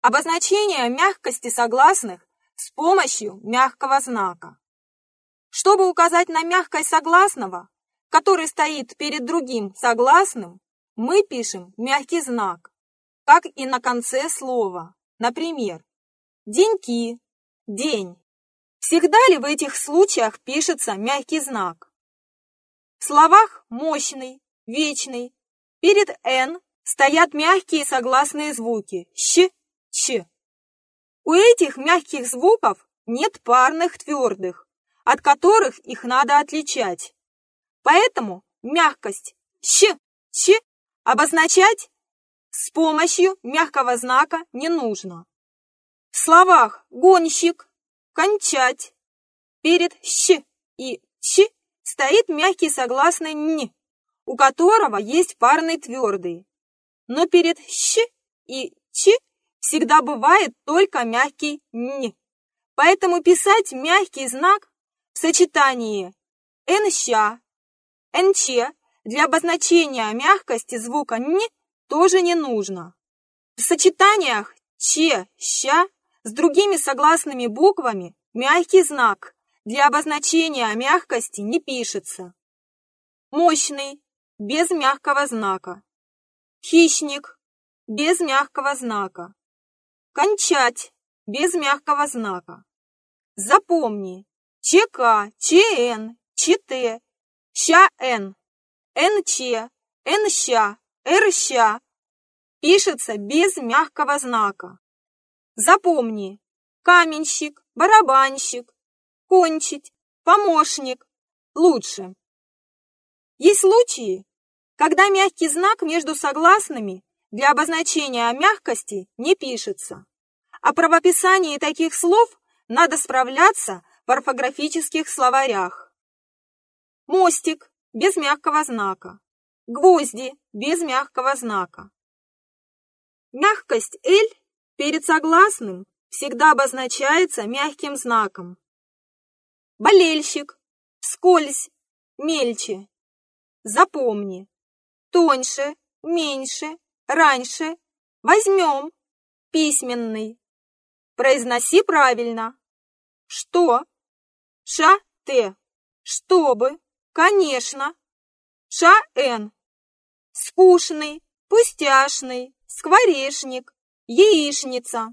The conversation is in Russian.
Обозначение мягкости согласных с помощью мягкого знака. Чтобы указать на мягкость согласного, который стоит перед другим согласным, мы пишем мягкий знак, как и на конце слова. Например, деньки, день. Всегда ли в этих случаях пишется мягкий знак? В словах мощный, вечный. Перед «н» стоят мягкие согласные звуки «щ», «ч». У этих мягких звуков нет парных твердых, от которых их надо отличать. Поэтому мягкость «щ», «ч» обозначать с помощью мягкого знака не нужно. В словах «гонщик», «кончать» перед «щ» и «ч» стоит мягкий согласный «н», у которого есть парный твердый. Но перед «щ» и «ч» всегда бывает только мягкий «н». Поэтому писать мягкий знак в сочетании «нща», «нч» для обозначения мягкости звука «н» тоже не нужно. В сочетаниях «че», «ща» с другими согласными буквами мягкий знак для обозначения мягкости не пишется. Мощный, без мягкого знака. Хищник, без мягкого знака. Кончать, без мягкого знака. Запомни, ЧК, ЧН, ЧТ, ЩАН, НЧ, НЩа, РЩа пишется без мягкого знака. Запомни, каменщик, барабанщик, кончить, помощник, лучше. Есть случаи, когда мягкий знак между согласными для обозначения мягкости не пишется. О правописании таких слов надо справляться в орфографических словарях. Мостик без мягкого знака. Гвозди без мягкого знака. Мягкость «л» перед согласным всегда обозначается мягким знаком. Болельщик, скользь, мельче. Запомни. Тоньше, меньше, раньше. Возьмем. Письменный. Произноси правильно. Что? Ша-те. Чтобы. Конечно. Ша-эн. Скучный, пустяшный, скворечник, яичница.